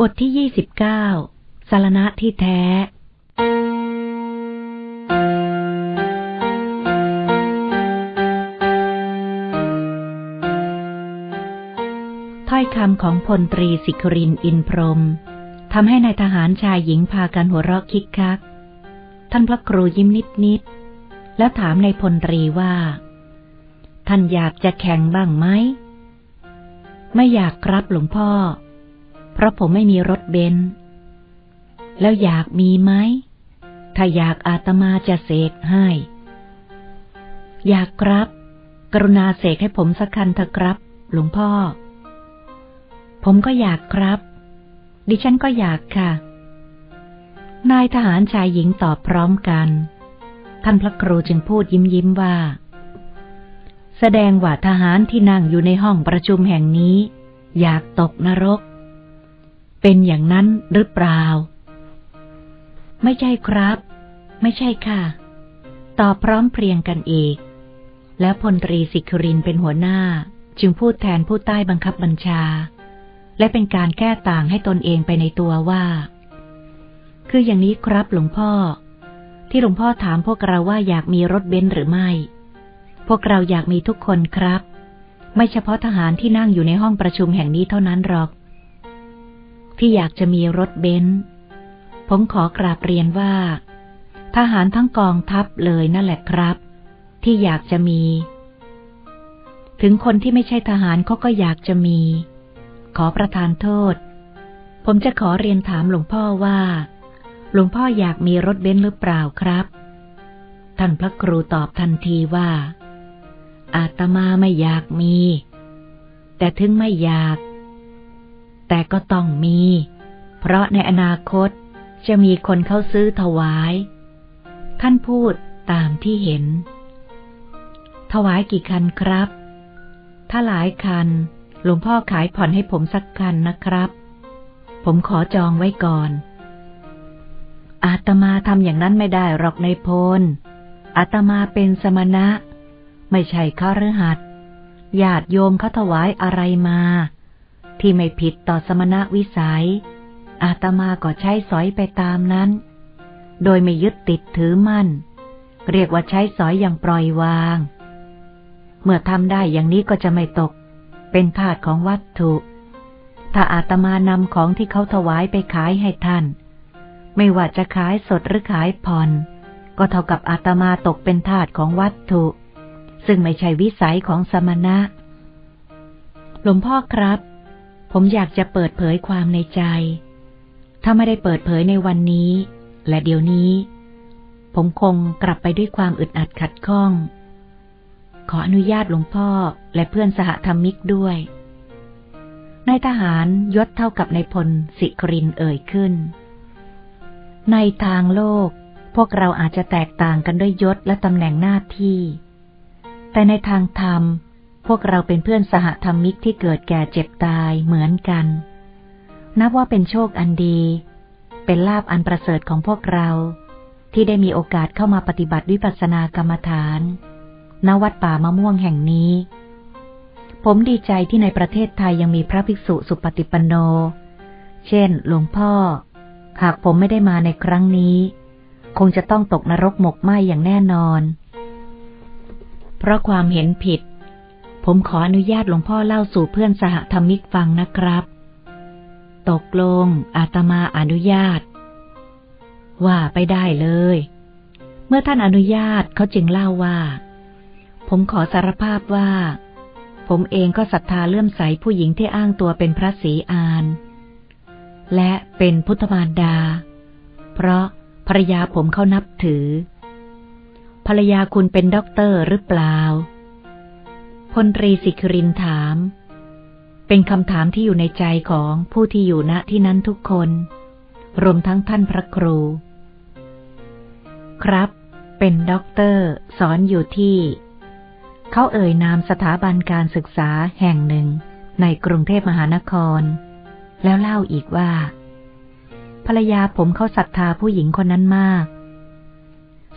บทที่ยี่สิบเก้าสารณะที่แท้ ถ้อยคำของพลตรีสิกรินอินพรมทำให้ในายทหารชายหญิงพากันหัวเราะคิกคัก ท่านพระครูยิ้มนิดนิดๆแล้วถามในพลตรีว่า ท่านอยากจะแข่งบ้างไหม ไม่อยากครับหลวงพ่อ เพราะผมไม่มีรถเบนซ์แล้วอยากมีไหม ถ้าอยากอาตมาจะเสกให้ อยากครับ กรุณาเสกให้ผมสักคันเถอะครับ หลวงพ่อ ผมก็อยากครับ ดิฉันก็อยากค่ะ นายทหารชายหญิงตอบพร้อมกัน ท่านพระครูจึงพูดยิ้มยิ้มว่า แสดงว่าทหารที่นั่งอยู่ในห้องประชุมแห่งนี้ อยากตกนรก เป็นอย่างนั้นหรือเปล่า ไม่ใช่ครับ ไม่ใช่ค่ะ ตอบพร้อมเพรียงกันอีก แล้วพลตรีสิกรินเป็นหัวหน้า จึงพูดแทนผู้ใต้บังคับบัญชา และเป็นการแก้ต่างให้ตนเองไปในตัวว่า คืออย่างนี้ครับหลวงพ่อ ที่หลวงพ่อถามพวกเราว่าอยากมีรถเบนซ์หรือไม่ พวกเราอยากมีทุกคนครับ ไม่เฉพาะทหารที่นั่งอยู่ในห้องประชุมแห่งนี้เท่านั้นหรอก ที่อยากจะมีรถเบนซ์ผมขอกราบเรียนว่า ทหารทั้งกองทัพเลยนั่นแหละครับ ที่อยากจะมี ถึงคนที่ไม่ใช่ทหารเขาก็อยากจะมี ขอประทานโทษ ผมจะขอเรียนถามหลวงพ่อว่า หลวงพ่ออยากมีรถเบนซ์หรือเปล่าครับ ท่านพระครูตอบทันทีว่าอาตมาไม่อยากมี แต่ถึงไม่อยาก แต่ก็ต้องมี เพราะในอนาคตจะมีคนเข้าซื้อถวาย ท่านพูดตามที่เห็น ถวายกี่คันครับ ถ้าหลายคัน หลวงพ่อขายผ่อนให้ผมสักคันนะครับ ผมขอจองไว้ก่อน อาตมาทำอย่างนั้นไม่ได้หรอกในพล อาตมาเป็นสมณะ ไม่ใช่ข้ารือหัดญาติโยมเขาถวายอะไรมา ที่ไม่ผิดต่อสมณะวิสัย อาตมาก็ใช้สอยไปตามนั้น โดยไม่ยึดติดถือมั่น เรียกว่าใช้สอยอย่างปล่อยวาง เมื่อทำได้อย่างนี้ก็จะไม่ตก เป็นทาสของวัตถุ ถ้าอาตมานำของที่เขาถวายไปขายให้ท่าน ไม่ว่าจะขายสดหรือขายผ่อน ก็เท่ากับอาตมาตกเป็นทาสของวัตถุ ซึ่งไม่ใช่วิสัยของสมณะ หลวงพ่อครับ ผมอยากจะเปิดเผยความในใจ ถ้าไม่ได้เปิดเผยในวันนี้ และเดี๋ยวนี้ ผมคงกลับไปด้วยความอึดอัดขัดข้อง ขออนุญาตหลวงพ่อและเพื่อนสหธรรมิกด้วยนายทหารยศเท่ากับนายพลสิกรินเอ่ยขึ้น ในทางโลก พวกเราอาจจะแตกต่างกันด้วยยศและตำแหน่งหน้าที่ แต่ในทางธรรม พวกเราเป็นเพื่อนสหธรรมิกที่เกิดแก่เจ็บตายเหมือนกัน นับว่าเป็นโชคอันดี เป็นลาบอันประเสริฐของพวกเรา ที่ได้มีโอกาสเข้ามาปฏิบัติวิปัสสนากรรมฐานณวัดป่ามะม่วงแห่งนี้ ผมดีใจที่ในประเทศไทยยังมีพระภิกษุสุปฏิปันโน เช่น หลวงพ่อ หากผมไม่ได้มาในครั้งนี้ คงจะต้องตกนรกหมกไหมอย่างแน่นอน เพราะความเห็นผิด ผมขออนุญาตหลวงพ่อเล่าสู่เพื่อนสหธรรมิกฟังนะครับ ตกลงอาตมาอนุญาต ว่าไปได้เลย เมื่อท่านอนุญาตเขาจึงเล่าว่า ผมขอสารภาพว่า ผมเองก็ศรัทธาเลื่อมใสผู้หญิงที่อ้างตัวเป็นพระศรีอาน และเป็นพุทธมารดา เพราะภรรยาผมเขานับถือ ภรรยาคุณเป็นด็อกเตอร์หรือเปล่า พลตรีสิกรินถาม เป็นคำถามที่อยู่ในใจของผู้ที่อยู่ณที่นั้นทุกคน รวมทั้งท่านพระครู ครับ เป็นด็อกเตอร์ สอนอยู่ที่ เขาเอ่ยนามสถาบันการศึกษาแห่งหนึ่งในกรุงเทพมหานคร แล้วเล่าอีกว่า ภรรยาผมเขาศรัทธาผู้หญิงคนนั้นมาก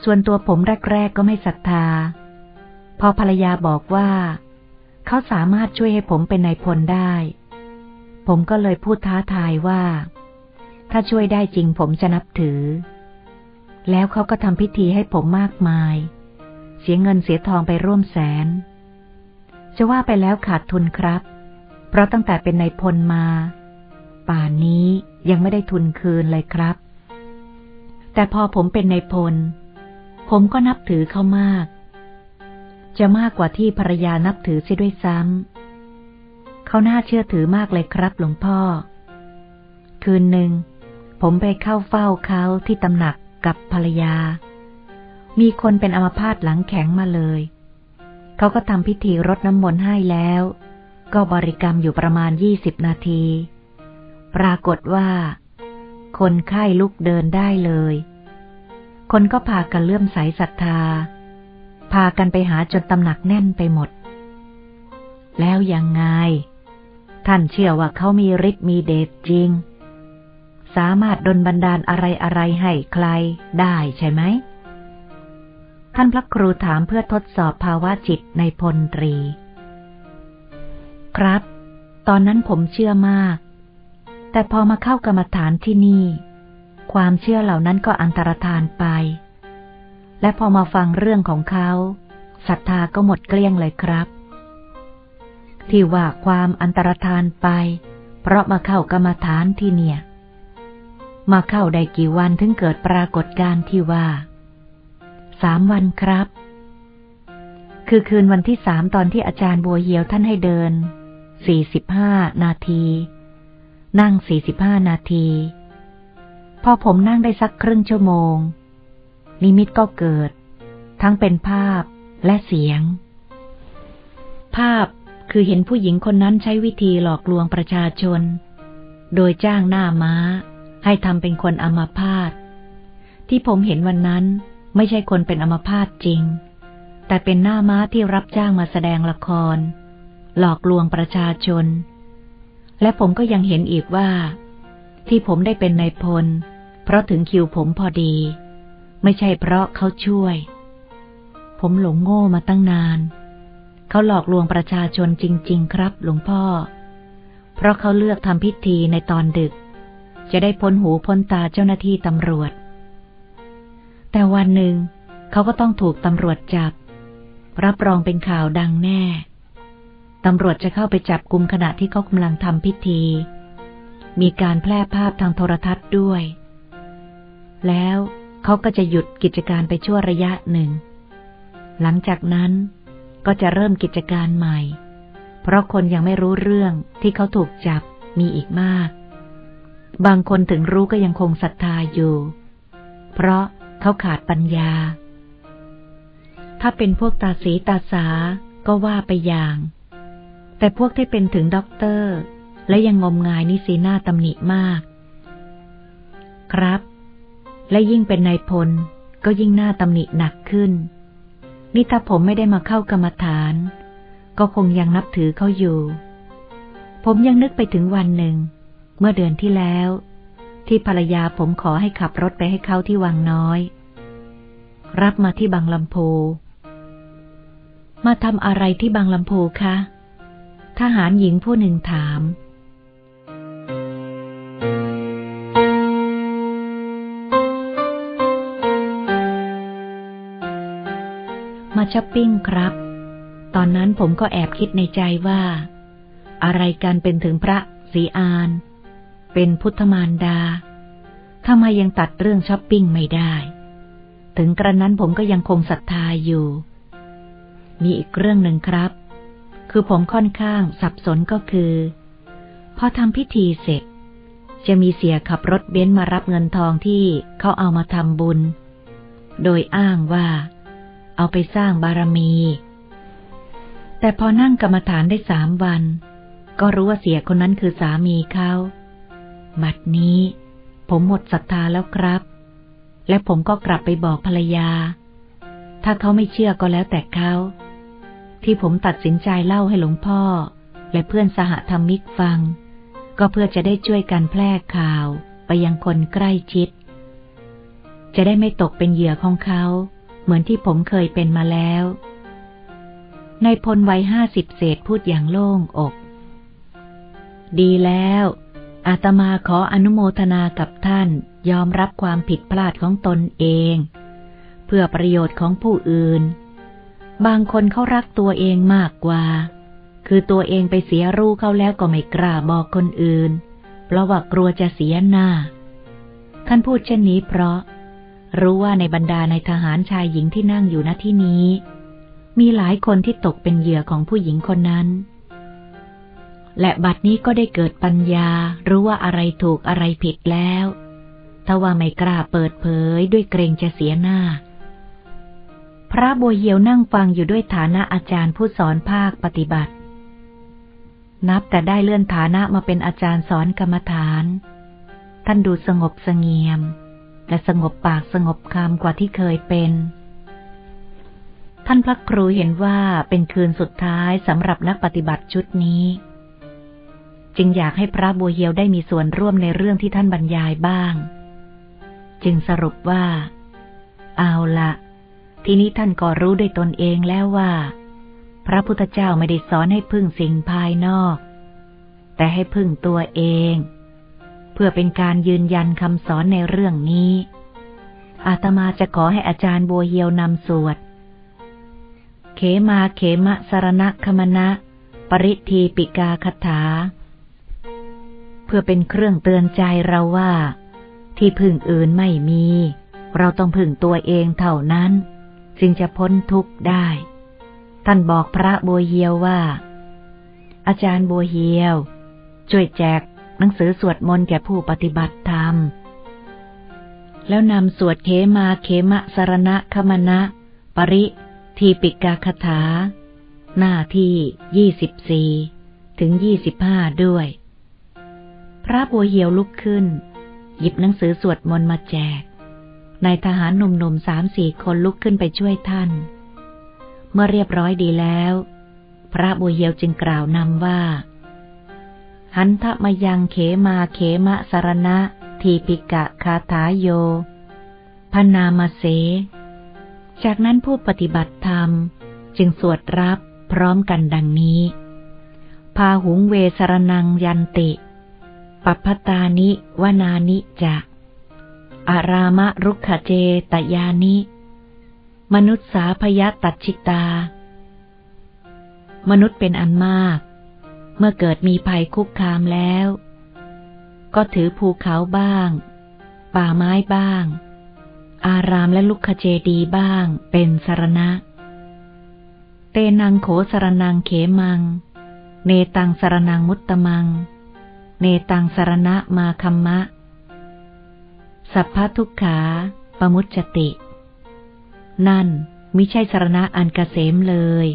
ส่วนตัวผมแรก ๆ ก็ไม่ศรัทธา พอภรรยาบอกว่า เขาสามารถช่วยให้ผมเป็นนายพลได้ ผมก็เลยพูดท้าทายว่า ถ้าช่วยได้จริงผมจะนับถือ แล้วเขาก็ทำพิธีให้ผมมากมาย เสียเงินเสียทองไปร่วมแสน จะว่าไปแล้วขาดทุนครับ เพราะตั้งแต่เป็นนายพลมา ป่านนี้ยังไม่ได้ทุนคืนเลยครับ แต่พอผมเป็นนายพล ผมก็นับถือเขามาก จะมากกว่าที่ภรรยานับถือเสียด้วยซ้ำ เขาน่าเชื่อถือมากเลยครับหลวงพ่อ คืนหนึ่ง ผมไปเข้าเฝ้าเขาที่ตำหนักกับภรรยา มีคนเป็นอัมพาตหลังแข็งมาเลย เขาก็ทำพิธีรดน้ำมนต์ให้แล้ว ก็บริกรรมอยู่ประมาณยี่สิบนาที ปรากฏว่า คนไข้ลุกเดินได้เลย คนก็พากันเลื่อมใสศรัทธา พากันไปหาจนตำหนักแน่นไปหมด แล้วยังไง ท่านเชื่อว่าเขามีฤทธิ์มีเดชจริง สามารถดลบันดาลอะไรอะไรให้ใครได้ใช่ไหม ท่านพระครูถามเพื่อทดสอบภาวะจิตในพลตรี ครับ ตอนนั้นผมเชื่อมาก แต่พอมาเข้ากรรมฐานที่นี่ ความเชื่อเหล่านั้นก็อันตรธานไป และพอมาฟังเรื่องของเขาศรัทธาก็หมดเกลี้ยงเลยครับ ที่ว่าความอันตรธานไป เพราะมาเข้ากรรมฐานที่เนี่ย มาเข้าได้กี่วันถึงเกิดปรากฏการณ์ที่ว่า สามวันครับ คือคืนวันที่สามตอนที่อาจารย์บัวเหียวท่านให้เดิน สี่สิบห้านาที นั่งสี่สิบห้านาที พอผมนั่งได้สักครึ่งชั่วโมง นิมิตก็เกิด ทั้งเป็นภาพและเสียง ภาพคือเห็นผู้หญิงคนนั้นใช้วิธีหลอกลวงประชาชน โดยจ้างหน้าม้า ให้ทำเป็นคนอมาพาตที่ผมเห็นวันนั้นไม่ใช่คนเป็นอมาพาตจริง แต่เป็นหน้าม้าที่รับจ้างมาแสดงละคร หลอกลวงประชาชน และผมก็ยังเห็นอีกว่า ที่ผมได้เป็นนายพล เพราะถึงคิวผมพอดี ไม่ใช่เพราะเขาช่วย ผมหลงโง่มาตั้งนาน เขาหลอกลวงประชาชนจริง ๆ ครับ หลวงพ่อ เพราะเขาเลือกทำพิธีในตอนดึก จะได้พ้นหูพ้นตาเจ้าหน้าที่ตำรวจ แต่วันหนึ่งเขาก็ต้องถูกตำรวจจับ รับรองเป็นข่าวดังแน่ ตำรวจจะเข้าไปจับกลุ่มขณะที่เขากำลังทำพิธี มีการแพร่ภาพทางโทรทัศน์ด้วย แล้ว เขาก็จะหยุดกิจการไปชั่วระยะหนึ่ง หลังจากนั้นก็จะเริ่มกิจการใหม่ เพราะคนยังไม่รู้เรื่องที่เขาถูกจับมีอีกมาก บางคนถึงรู้ก็ยังคงศรัทธาอยู่ เพราะเขาขาดปัญญา ถ้าเป็นพวกตาสีตาสาก็ว่าไปอย่าง แต่พวกที่เป็นถึงด็อกเตอร์ และยังงมงายนี่สีหน้าตำหนิมาก ครับ และยิ่งเป็นนายพลก็ยิ่งหน้าตำหนิหนักขึ้น นี่ถ้าผมไม่ได้มาเข้ากรรมฐาน ก็คงยังนับถือเขาอยู่ ผมยังนึกไปถึงวันหนึ่ง เมื่อเดือนที่แล้ว ที่ภรรยาผมขอให้ขับรถไปให้เขาที่วังน้อย รับมาที่บางลำโพ มาทำอะไรที่บางลำโพคะ ทหารหญิงผู้หนึ่งถาม มาช้อปปิ้งครับ ตอนนั้นผมก็แอบคิดในใจว่า อะไรกันเป็นถึงพระศรีอาริย์ เป็นพุทธมารดาทำไมยังตัดเรื่องช้อปปิ้งไม่ได้ ถึงกระนั้นผมก็ยังคงศรัทธาอยู่ มีอีกเรื่องหนึ่งครับ คือผมค่อนข้างสับสนก็คือ พอทำพิธีเสร็จ จะมีเสี่ยขับรถเบนซ์มารับเงินทองที่เขาเอามาทำบุญ โดยอ้างว่า เอาไปสร้างบารมี แต่พอนั่งกรรมฐานได้สามวัน ก็รู้ว่าเสียคนนั้นคือสามีเขาบัดนี้ ผมหมดศรัทธาแล้วครับ และผมก็กลับไปบอกภรรยา ถ้าเขาไม่เชื่อก็แล้วแต่เขา ที่ผมตัดสินใจเล่าให้หลวงพ่อ และเพื่อนสหธรรมิกฟัง ก็เพื่อจะได้ช่วยกันแพร่ข่าวไปยังคนใกล้ชิด จะได้ไม่ตกเป็นเหยื่อของเขา เหมือนที่ผมเคยเป็นมาแล้วในพลวัยห้าสิบเศษพูดอย่างโล่งอก ดีแล้ว อาตมาขออนุโมทนากับท่าน ยอมรับความผิดพลาดของตนเอง เพื่อประโยชน์ของผู้อื่น บางคนเขารักตัวเองมากกว่า คือตัวเองไปเสียรู้เขาแล้วก็ไม่กล้าบอกคนอื่น เพราะว่ากลัวจะเสียหน้า ท่านพูดเช่นนี้เพราะ รู้ว่าในบรรดาในทหารชายหญิงที่นั่งอยู่ณที่นี้ มีหลายคนที่ตกเป็นเหยื่อของผู้หญิงคนนั้น และบัดนี้ก็ได้เกิดปัญญารู้ว่าอะไรถูกอะไรผิดแล้วถ้าว่าไม่กล้าเปิดเผยด้วยเกรงจะเสียหน้า พระบัวเหียวนั่งฟังอยู่ด้วยฐานะอาจารย์ผู้สอนภาคปฏิบัติ นับแต่ได้เลื่อนฐานะมาเป็นอาจารย์สอนกรรมฐาน ท่านดูสงบสงเงียม และสงบปากสงบคำกว่าที่เคยเป็น ท่านพระครูเห็นว่าเป็นคืนสุดท้ายสำหรับนักปฏิบัติชุดนี้ จึงอยากให้พระบัวเหียวได้มีส่วนร่วมในเรื่องที่ท่านบรรยายบ้าง จึงสรุปว่า เอาละทีนี้ท่านก็รู้ด้วยตนเองแล้วว่า พระพุทธเจ้าไม่ได้สอนให้พึ่งสิ่งภายนอก แต่ให้พึ่งตัวเอง เพื่อเป็นการยืนยันคำสอนในเรื่องนี้ อาตมาจะขอให้อาจารย์บัวเฮียวนำสวด เขมาเขมะสรณะคมณะ ปริทีปิกาคถา เพื่อเป็นเครื่องเตือนใจเราว่า ที่พึ่งอื่นไม่มี เราต้องพึ่งตัวเองเท่านั้น จึงจะพ้นทุกข์ได้ ท่านบอกพระบัวเฮียวว่าอาจารย์บัวเฮียว ช่วยแจก หนังสือสวดมนต์แก่ผู้ปฏิบัติธรรม แล้วนำสวดเขมาเขมะสรณะคมณะ ปริ ทีปิกาคถา หน้าที่ยี่สิบสี่ถึงยี่สิบห้าด้วย พระบัวเหียวลุกขึ้น หยิบหนังสือสวดมนต์มาแจกนายทหารหนุ่มๆสามสี่คนลุกขึ้นไปช่วยท่าน เมื่อเรียบร้อยดีแล้ว พระบุญเยียวจึงกล่าวนำว่า หันทะมายังเขมาเขมะสารณะ ทีปิกะคาถาโยพนามาเส จากนั้นผู้ปฏิบัติธรรมจึงสวดรับพร้อมกันดังนี้ พาหุงเวสรนังยันติ ปัพตานิวนานิจะอารามะรุกขเจตยานิ มนุษย์สาพยตัชิตา มนุษย์เป็นอันมาก เมื่อเกิดมีภัยคุกคามแล้ว ก็ถือภูเขาบ้าง ป่าไม้บ้าง อารามและลุกขเจดีบ้างเป็นสารณะ เตนังโขสารนังเขมัง เนตังสารนังมุตตมัง เนตังสารณะมาคัมมะ สัพพทุกขาปมุจจติ นั่นมิใช่สารณะอันกเกษมเลย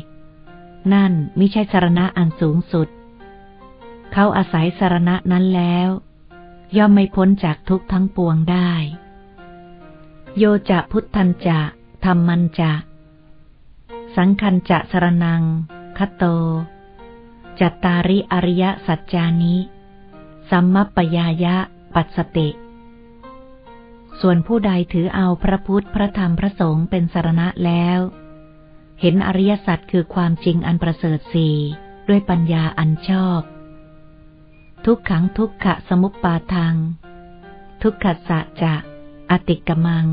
นั่นมิใช่สารณะอันสูงสุด เขาอาศัยสารณะนั้นแล้ว ย่อมไม่พ้นจากทุกทั้งปวงได้ โยจะพุทธันจะธรรมันจะ สังคันจะสรนังคัโต จัตตาริอริยสัจจานิ สัมมปยายะปัสสติ ส่วนผู้ใดถือเอาพระพุทธพระธรรมพระสงฆ์เป็นสารณะแล้ว เห็นอริยสัจคือความจริงอันประเสริฐสี่ด้วยปัญญาอันชอบ ทุกขังทุกขะสมุปปาทังทุกขสะจะ อติกมัง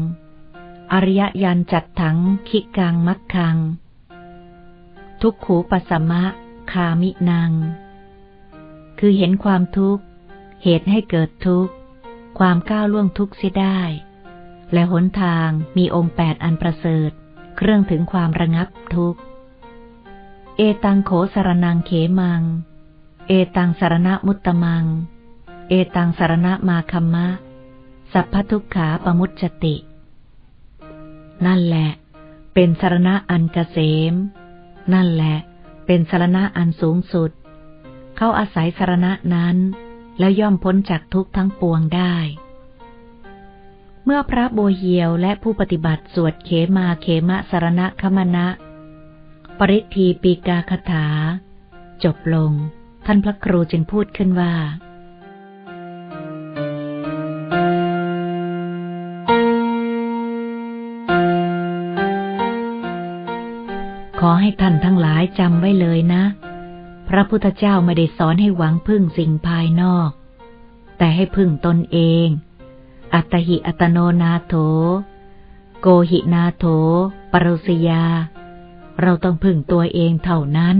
อริยยันจัดถังคิกังมักคัง ทุกขูปสมะ คามินางคือเห็นความทุกข์ เหตุให้เกิดทุกข์ ความก้าวล่วงทุกข์เสียได้ และหนทางมีองค์แปดอันประเสริฐ เครื่องถึงความระงับทุกข์ เอตังโขสารนังเขมัง เอตังสารณะมุตตมัง เอตังสารณะมาคัมมะ สัพพทุกขาปมุจจติ นั่นแหละ เป็นสารณะอันกเกษม นั่นแหละ เป็นสารณะอันสูงสุด เขาอาศัยสารณะนั้น แล้วย่อมพ้นจากทุกทั้งปวงได้ เมื่อพระโบเฮียวและผู้ปฏิบัติสวดเขมาเขมะสารณะคมณะ ปริทีปีกาคถา จบลง ท่านพระครูจึงพูดขึ้นว่า ขอให้ท่านทั้งหลายจำไว้เลยนะ พระพุทธเจ้าไม่ได้สอนให้หวังพึ่งสิ่งภายนอก แต่ให้พึ่งตนเอง อัตหิอัตโนนาโถ โกหินาโถ ปรุสยา เราต้องพึ่งตัวเองเท่านั้น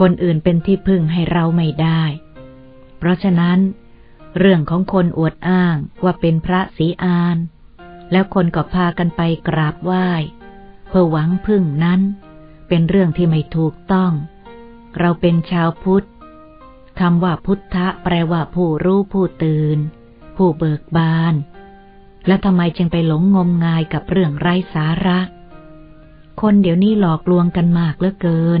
คนอื่นเป็นที่พึ่งให้เราไม่ได้ เพราะฉะนั้น เรื่องของคนอวดอ้างว่าเป็นพระสีอาน แล้วคนก็พากันไปกราบไหว้เพื่อหวังพึ่งนั้น เป็นเรื่องที่ไม่ถูกต้อง เราเป็นชาวพุทธคำว่าพุทธะแปลว่าผู้รู้ผู้ตื่น ผู้เบิกบาน และทำไมจึงไปหลงงมงายกับเรื่องไร้สาระ คนเดี๋ยวนี้หลอกลวงกันมากเหลือเกิน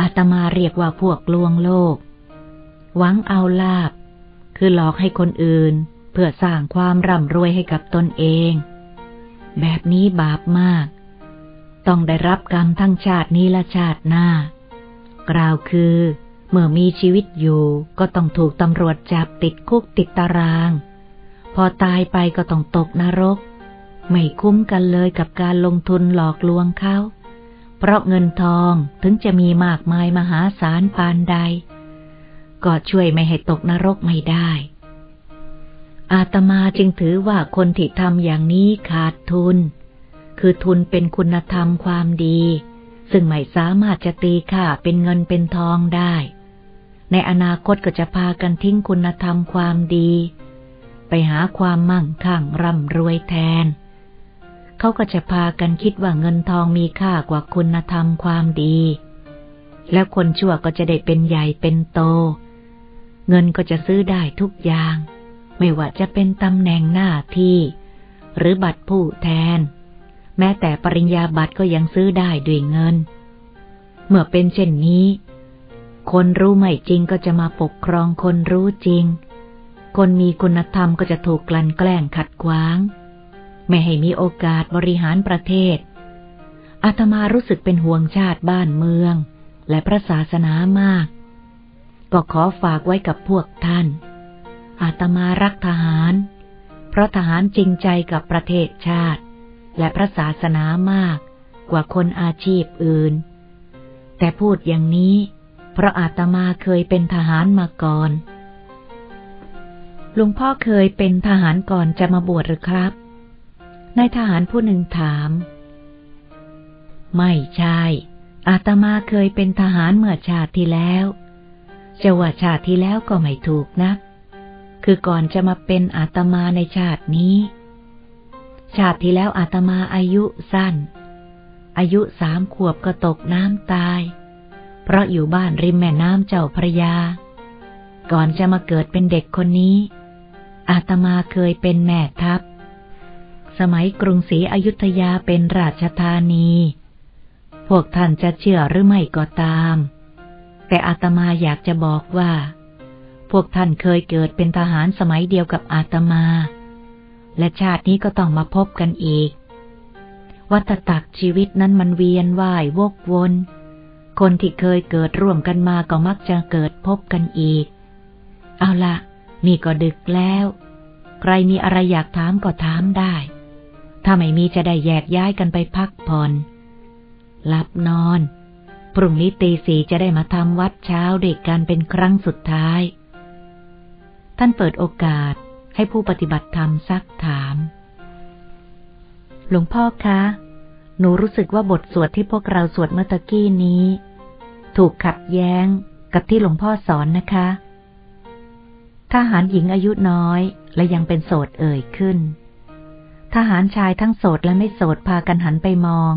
อาตมาเรียกว่าพวกลวงโลก หวังเอาลาบ คือหลอกให้คนอื่น เพื่อสร้างความร่ำรวยให้กับตนเอง แบบนี้บาปมาก ต้องได้รับกรรมทั้งชาตินี้และชาติหน้า กล่าวคือ เมื่อมีชีวิตอยู่ก็ต้องถูกตำรวจจับติดคุกติดตาราง พอตายไปก็ต้องตกนรก ไม่คุ้มกันเลยกับการลงทุนหลอกลวงเขา เพราะเงินทองถึงจะมีมากมายมหาศาลปานใด ก็ช่วยไม่ให้ตกนรกไม่ได้ อาตมาจึงถือว่าคนที่ทำอย่างนี้ขาดทุน คือทุนเป็นคุณธรรมความดี ซึ่งไม่สามารถจะตีค่าเป็นเงินเป็นทองได้ ในอนาคตก็จะพากันทิ้งคุณธรรมความดี ไปหาความมั่งคั่งร่ำรวยแทน เขาก็จะพากันคิดว่าเงินทองมีค่ากว่าคุณธรรมความดี แล้วคนชั่วก็จะได้เป็นใหญ่เป็นโต เงินก็จะซื้อได้ทุกอย่าง ไม่ว่าจะเป็นตำแหน่งหน้าที่ หรือบัตรผู้แทน แม้แต่ปริญญาบัตรก็ยังซื้อได้ด้วยเงิน เมื่อเป็นเช่นนี้ คนรู้ไม่จริงก็จะมาปกครองคนรู้จริง คนมีคุณธรรมก็จะถูกกลั่นแกล้งขัดขวาง ไม่ให้มีโอกาสบริหารประเทศ อาตมารู้สึกเป็นห่วงชาติบ้านเมือง และพระศาสนามาก ก็ขอฝากไว้กับพวกท่าน อาตมารักทหาร เพราะทหารจริงใจกับประเทศชาติ และพระศาสนามากกว่าคนอาชีพอื่น แต่พูดอย่างนี้ เพราะอาตมาเคยเป็นทหารมาก่อนลุงพ่อเคยเป็นทหารก่อนจะมาบวชหรือครับ นายทหารผู้หนึ่งถาม ไม่ใช่ อาตมาเคยเป็นทหารเมื่อชาติที่แล้วจะว่าชาติที่แล้วก็ไม่ถูกนะ คือก่อนจะมาเป็นอาตมาในชาตินี้ ชาติที่แล้วอาตมาอายุสั้น อายุสามขวบก็ตกน้ำตาย เพราะอยู่บ้านริมแม่น้ำเจ้าพระยา ก่อนจะมาเกิดเป็นเด็กคนนี้ อาตมาเคยเป็นแม่ทัพ สมัยกรุงศรีอยุธยาเป็นราชธานี พวกท่านจะเชื่อหรือไม่ก็ตาม แต่อาตมาอยากจะบอกว่า พวกท่านเคยเกิดเป็นทหารสมัยเดียวกับอาตมา และชาตินี้ก็ต้องมาพบกันอีก วัตตักชีวิตนั้นมันเวียนว่ายวกวนคนที่เคยเกิดร่วมกันมาก็มักจะเกิดพบกันอีก เอาละนี่ก็ดึกแล้ว ใครมีอะไรอยากถามก็ถามได้ ถ้าไม่มีจะได้แยกย้ายกันไปพักผ่อนหลับนอน พรุ่งนี้ตีสีจะได้มาทำวัดเช้าเด็กกันเป็นครั้งสุดท้าย ท่านเปิดโอกาสให้ผู้ปฏิบัติธรรมซักถาม หลวงพ่อคะ หนูรู้สึกว่าบทสวดที่พวกเราสวดเมื่อตะกี้นี้ ถูกขัดแย้งกับที่หลวงพ่อสอนนะคะทหารหญิงอายุน้อยและยังเป็นโสดเอ่ยขึ้น ทหารชายทั้งโสดและไม่โสดพากันหันไปมอง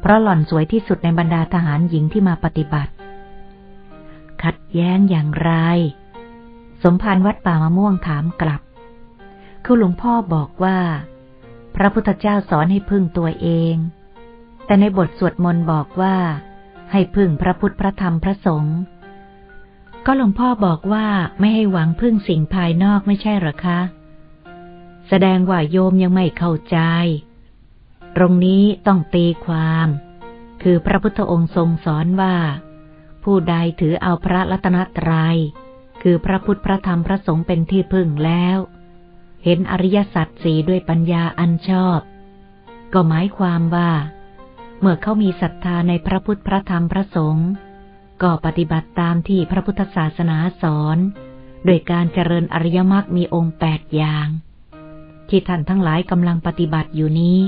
เพราะหล่อนสวยที่สุดในบรรดาทหารหญิงที่มาปฏิบัติ ขัดแย้งอย่างไร สมภารวัดป่ามะม่วงถามกลับ คือหลวงพ่อบอกว่า พระพุทธเจ้าสอนให้พึ่งตัวเอง แต่ในบทสวดมนต์บอกว่า ให้พึ่งพระพุทธพระธรรมพระสงฆ์ก็หลวงพ่อบอกว่าไม่ให้หวังพึ่งสิ่งภายนอกไม่ใช่หรอคะ แสดงว่าโยมยังไม่เข้าใจ ตรงนี้ต้องตีความ คือพระพุทธองค์ทรงสอนว่า ผู้ใดถือเอาพระรัตนตรยัย คือพระพุทธพระธรรมพระสงฆ์เป็นที่พึ่งแล้ว เห็นอริยสัจสี่ด้วยปัญญาอันชอบ ก็หมายความว่า เมื่อเขามีศรัทธาในพระพุทธพระธรรมพระสงฆ์ก็ปฏิบัติตามที่พระพุทธศาสนาสอน โดยการเจริญอริยมรรคมีองค์แปดอย่าง ที่ท่านทั้งหลายกำลังปฏิบัติอยู่นี้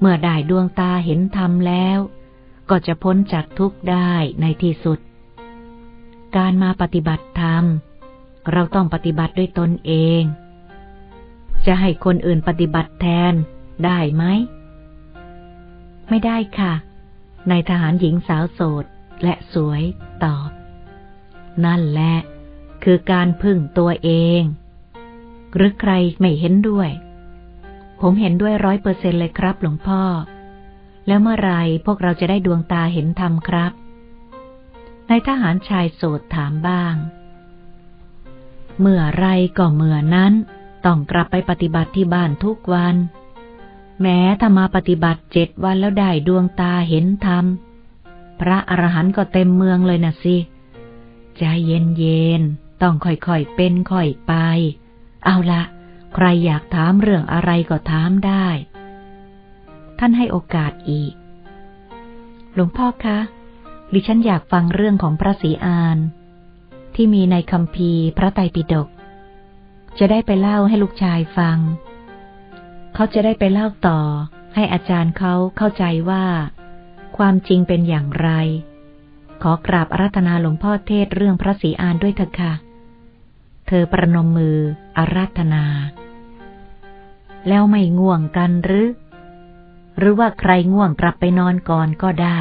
เมื่อได้ดวงตาเห็นธรรมแล้ว ก็จะพ้นจากทุกข์ได้ในที่สุด การมาปฏิบัติธรรม เราต้องปฏิบัติด้วยตนเอง จะให้คนอื่นปฏิบัติแทนได้ไหม ไม่ได้ค่ะนายทหารหญิงสาวโสดและสวยตอบ นั่นแหละ คือการพึ่งตัวเอง หรือใครไม่เห็นด้วย ผมเห็นด้วยร้อยเปอร์เซ็นเลยครับ หลวงพ่อ แล้วเมื่อไรพวกเราจะได้ดวงตาเห็นธรรมครับนายทหารชายโสดถามบ้าง เมื่อไรก็เมื่อนั้น ต้องกลับไปปฏิบัติที่บ้านทุกวัน แม้ถ้ามาปฏิบัติเจ็ดวันแล้วได้ดวงตาเห็นธรรม พระอรหันต์ก็เต็มเมืองเลยนะสิ ใจเย็นเย็นต้องค่อยๆเป็นค่อยไป เอาละใครอยากถามเรื่องอะไรก็ถามได้ ท่านให้โอกาสอีก หลวงพ่อคะ ดิฉันอยากฟังเรื่องของพระศรีอาน ที่มีในคำพีพระไตรปิฎก จะได้ไปเล่าให้ลูกชายฟัง เขาจะได้ไปเล่าต่อ ให้อาจารย์เขาเข้าใจว่า ความจริงเป็นอย่างไร ขอกราบอารัธนาหลวงพ่อเทศเรื่องพระศรีอานด้วยเถอะค่ะ เธอประนมมืออารัธนา แล้วไม่ง่วงกันหรือ หรือว่าใครง่วงกลับไปนอนก่อนก็ได้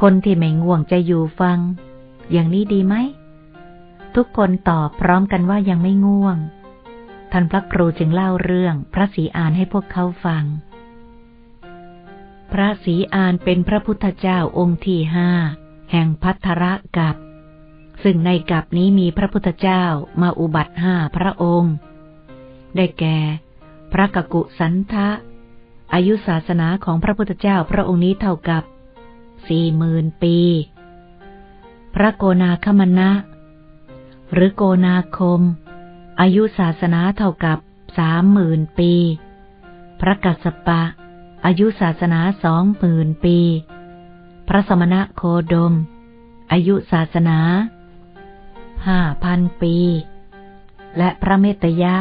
คนที่ไม่ง่วงจะอยู่ฟัง อย่างนี้ดีไหม ทุกคนตอบพร้อมกันว่ายังไม่ง่วง ท่านพระครูจึงเล่าเรื่องพระศรีอานให้พวกเขาฟัง พระศรีอานเป็นพระพุทธเจ้าองค์ที่ห้าแห่งพัทรกับ ซึ่งในกับนี้มีพระพุทธเจ้ามาอุบัติห้าพระองค์ ได้แก่ พระกกุสันทะ อายุศาสนาของพระพุทธเจ้าพระองค์นี้เท่ากับสี่หมื่นปี พระโกนาคมณะหรือโกนาคม อายุศาสนาเท่ากับสามหมื่นปี พระกัสสปะ อายุศาสนาสองหมื่นปี พระสมณะโคดม อายุศาสนา ห้าพันปี และพระเมตยะ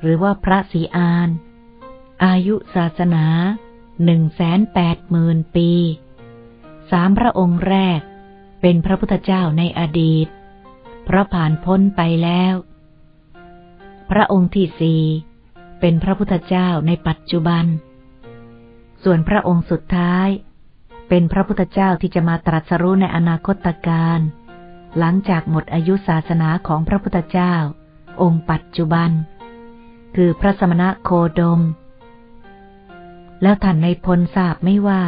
หรือว่าพระศรีอาน อายุศาสนาหนึ่งแสนแปดหมื่นปี สามพระองค์แรกเป็นพระพุทธเจ้าในอดีต เพราะผ่านพ้นไปแล้ว พระองค์ที่สี่เป็นพระพุทธเจ้าในปัจจุบัน ส่วนพระองค์สุดท้าย เป็นพระพุทธเจ้าที่จะมาตรัสรู้ในอนาคตการ หลังจากหมดอายุศาสนาของพระพุทธเจ้า องค์ปัจจุบัน คือพระสมณะโคดม แล้วท่านในพลทราบไม่ว่า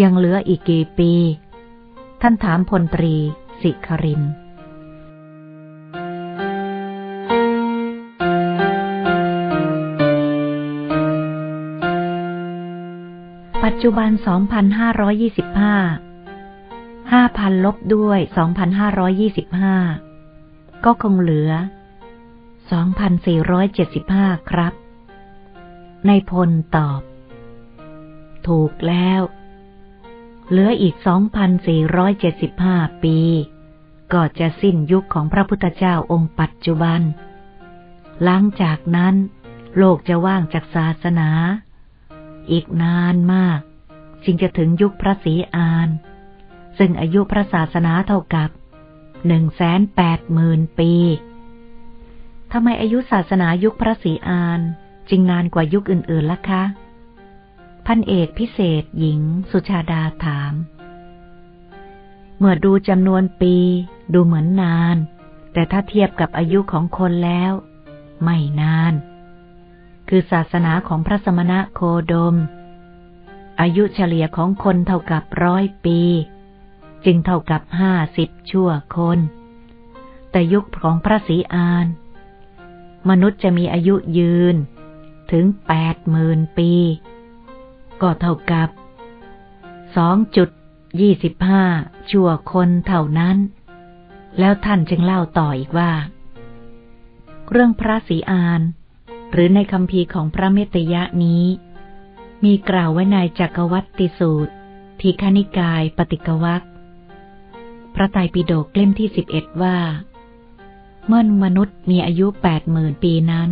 ยังเหลืออีกกี่ปี ท่านถามพลตรี สิครินปัจจุบัน 2,525 5,000ลบด้วย2,525ก็คงเหลือ2,475ครับ ในพลตอบ ถูกแล้ว เหลืออีก2,475ปี ก็จะสิ้นยุคของพระพุทธเจ้าองค์ปัจจุบัน หลังจากนั้น โลกจะว่างจากศาสนา อีกนานมากจึงจะถึงยุคพระศรีอาน ซึ่งอายุพระศาสนาเท่ากับหนึ่งแสนแปดหมื่นปี ทำไมอายุศาสนายุคพระศรีอานจึงนานกว่ายุคอื่นๆล่ะคะ พันเอกพิเศษหญิง สุชาดาถาม เมื่อดูจำนวนปี ดูเหมือนนาน แต่ถ้าเทียบกับอายุของคนแล้ว ไม่นาน คือศาสนาของพระสมณะโคดม อายุเฉลี่ยของคนเท่ากับร้อยปี จึงเท่ากับห้าสิบชั่วคน แต่ยุคของพระศรีอาน มนุษย์จะมีอายุยืนถึงแปดหมื่นปี ก็เท่ากับสองจุดยี่สิบห้าชั่วคนเท่านั้น แล้วท่านจึงเล่าต่ออีกว่า เรื่องพระศรีอาน หรือในคำพีของพระเมตยะนี้ มีกล่าวไว้ในจักรวัตติสูตรทีคณิกายปฏิกวัก ระไตรปิฎกเล่มที่สิบเอ็ดว่า เมื่อมนุษย์มีอายุแปดหมื่นปีนั้น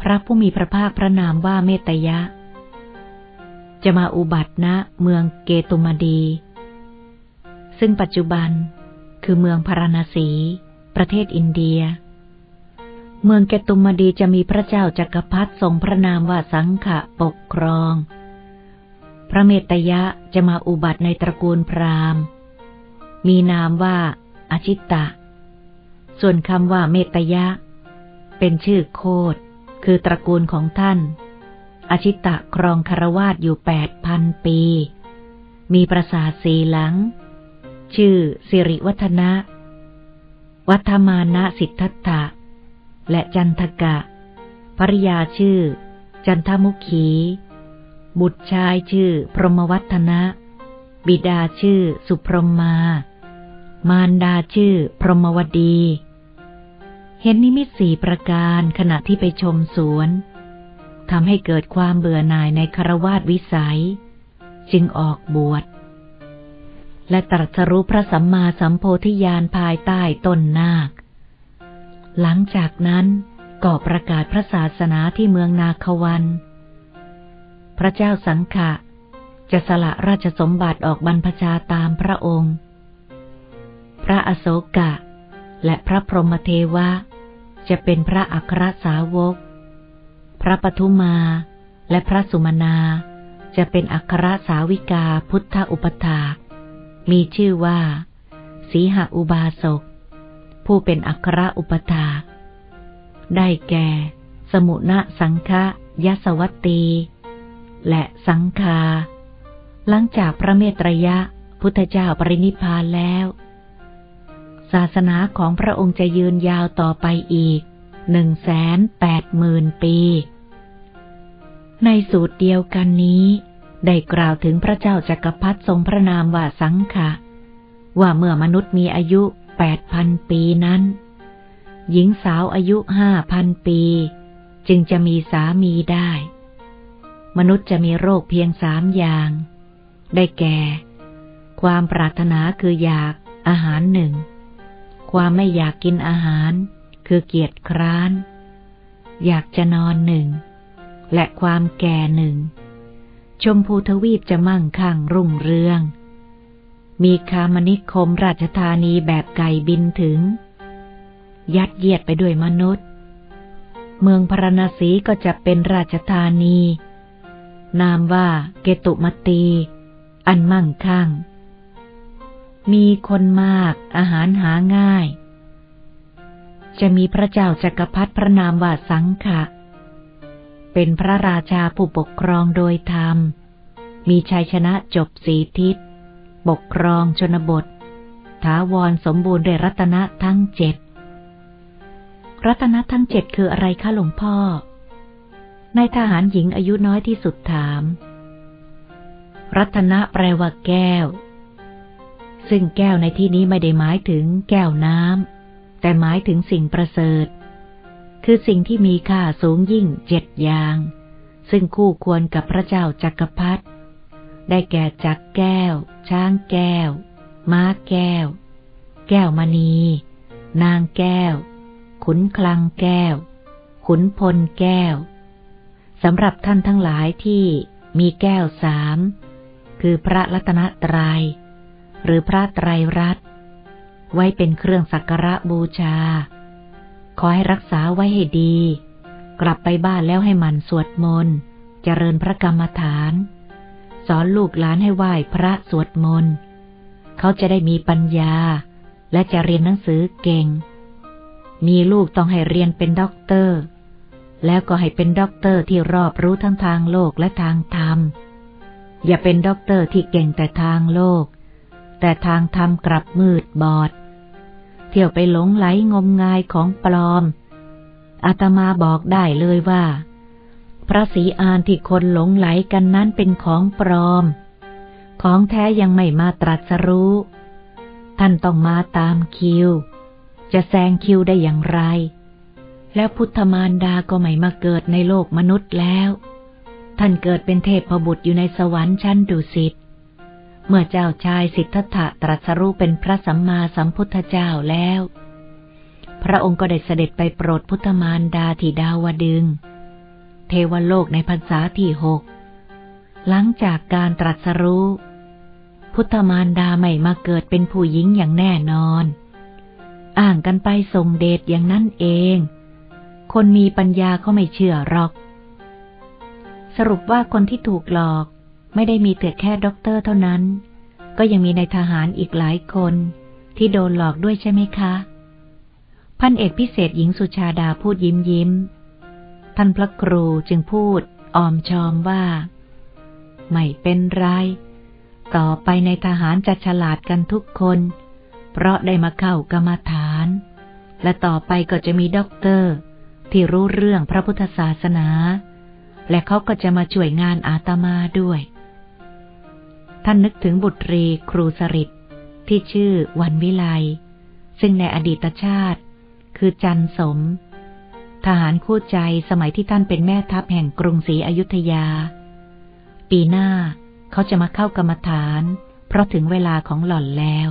พระผู้มีพระภาคพระนามว่าเมตยะ จะมาอุบัติณเมืองเกตุมาดี ซึ่งปัจจุบันคือเมืองพาราณสี ประเทศอินเดีย เมืองเกตุมาดีจะมีพระเจ้าจักรพรรดิทรงพระนามว่าสังขะปกครอง พระเมตยะจะมาอุบัติในตระกูลพราหมณ์ มีนามว่าอาชิตตะ ส่วนคำว่าเมตยะ เป็นชื่อโคดคือตระกูลของท่านอาชิตตะครองคารวาสอยู่แปดพันปี มีปราสาทสีหลัง ชื่อสิริวัฒนะ วัฒมานะสิทธัตถะ และจันทกะ ภริยาชื่อ จันทมุขี บุตรชายชื่อ พรหมวัฒนะ บิดาชื่อสุพรหมา มารดาชื่อ พรหมวดี เห็นนิมิตสี่ประการขณะที่ไปชมสวนทำให้เกิดความเบื่อหน่ายในคารวาสวิสัย จึงออกบวชและตรัสรู้พระสัมมาสัมโพธิญาณภายใต้ต้นนาค หลังจากนั้นก็ประกาศพระศาสนาที่เมืองนาควัน พระเจ้าสังขะจะสละราชสมบัติออกบรรพชาตามพระองค์ พระอโศกะ และพระพรหมเทวะ จะเป็นพระอัครสาวก พระปทุมาและพระสุมนาจะเป็นอัครสาวิกาพุทธอุปถามีชื่อว่า สีหอุบาสก ผู้เป็นอัครอุปถาได้แก่ สมุณสังฆยสวัตตี และสังคา หลังจากพระเมตรยะพุทธเจ้าปรินิพานแล้ว ศาสนาของพระองค์จะยืนยาวต่อไปอีกหนึ่งแสนแปดหมื่นปี ในสูตรเดียวกันนี้ ได้กล่าวถึงพระเจ้าจักรพรรดิทรงพระนามว่าสังขะ ว่าเมื่อมนุษย์มีอายุแปดพันปีนั้น หญิงสาวอายุห้าพันปี จึงจะมีสามีได้ มนุษย์จะมีโรคเพียงสามอย่าง ได้แก่ ความปรารถนาคืออยากอาหารหนึ่ง ความไม่อยากกินอาหาร คือเกียจคร้าน อยากจะนอนหนึ่ง และความแก่หนึ่ง ชมพูทวีปจะมั่งคั่งรุ่งเรือง มีคามนิคมราชธานีแบบไก่บินถึง ยัดเยียดไปด้วยมนุษย์ เมืองพรณสีก็จะเป็นราชธานี นามว่าเกตุมตี อันมั่งคั่ง มีคนมาก อาหารหาง่าย จะมีพระเจ้าจักรพรรดิพระนามว่าสังขะ เป็นพระราชาผู้ปกครองโดยธรรม มีชัยชนะจบสีทิศ ปกครองชนบท ถาวรสมบูรณ์ด้วยรัตนะทั้งเจ็ด รัตนะทั้งเจ็ดคืออะไรคะหลวงพ่อ ในทหารหญิงอายุน้อยที่สุดถาม รัตนะแปลว่าแก้ว ซึ่งแก้วในที่นี้ไม่ได้หมายถึงแก้วน้ำแต่หมายถึงสิ่งประเสริฐ คือสิ่งที่มีค่าสูงยิ่งเจ็ดอย่าง ซึ่งคู่ควรกับพระเจ้าจักรพรรดิได้แก่จักแก้ว ช้างแก้ว ม้าแก้ว แก้วมณี นางแก้ว ขุนคลังแก้ว ขุนพลแก้วสำหรับท่านทั้งหลายที่มีแก้วสาม คือพระรัตนตรยัย หรือพระไตรรัตน์ไว้เป็นเครื่องสักการะบูชา ขอให้รักษาไว้ให้ดี กลับไปบ้านแล้วให้มันสวดมนต์เจริญพระกรรมฐาน สอนลูกหลานให้ไหว้พระสวดมนต์เขาจะได้มีปัญญา และจะเรียนหนังสือเก่ง มีลูกต้องให้เรียนเป็นด็อกเตอร์ แล้วก็ให้เป็นด็อกเตอร์ที่รอบรู้ทั้งทางโลกและทางธรรม อย่าเป็นด็อกเตอร์ที่เก่งแต่ทางโลก แต่ทางธรรมกลับมืดบอด เที่ยวไปหลงใหลงมงายของปลอม อาตมาบอกได้เลยว่า พระศรีอานที่คนหลงไหลกันนั้นเป็นของปลอม ของแท้ยังไม่มาตรัสรู้ ท่านต้องมาตามคิว จะแซงคิวได้อย่างไร แล้วพุทธมารดาก็ไม่มาเกิดในโลกมนุษย์แล้ว ท่านเกิดเป็นเทพบุตรอยู่ในสวรรค์ชั้นดุสิต เมื่อเจ้าชายสิทธัตถะตรัสรู้เป็นพระสัมมาสัมพุทธเจ้าแล้ว พระองค์ก็ได้เสด็จไปโปรดพุทธมารดาที่ดาวดึงส์ เทวโลกในพรรษาที่หก หลังจากการตรัสรู้ พุทธมารดาไม่มาเกิดเป็นผู้หญิงอย่างแน่นอนอ้างกันไปส่งเดชอย่างนั้นเอง คนมีปัญญาเขาไม่เชื่อหรอก สรุปว่าคนที่ถูกหลอก ไม่ได้มีแต่แค่ด็อกเตอร์เท่านั้น ก็ยังมีในทหารอีกหลายคน ที่โดนหลอกด้วยใช่ไหมคะ พันเอกพิเศษหญิงสุชาดาพูดยิ้มยิ้ม ท่านพระครูจึงพูดออมชอมว่า ไม่เป็นไร ต่อไปในทหารจะฉลาดกันทุกคน เพราะได้มาเข้ากรรมฐาน และต่อไปก็จะมีด็อกเตอร์ ที่รู้เรื่องพระพุทธศาสนา และเขาก็จะมาช่วยงานอาตมาด้วย ท่านนึกถึงบุตรีครูสริตที่ชื่อวันวิไล ซึ่งในอดีตชาติ คือจันสม ทหารคู่ใจสมัยที่ท่านเป็นแม่ทัพแห่งกรุงศรีอยุธยา ปีหน้าเขาจะมาเข้ากรรมฐาน เพราะถึงเวลาของหล่อนแล้ว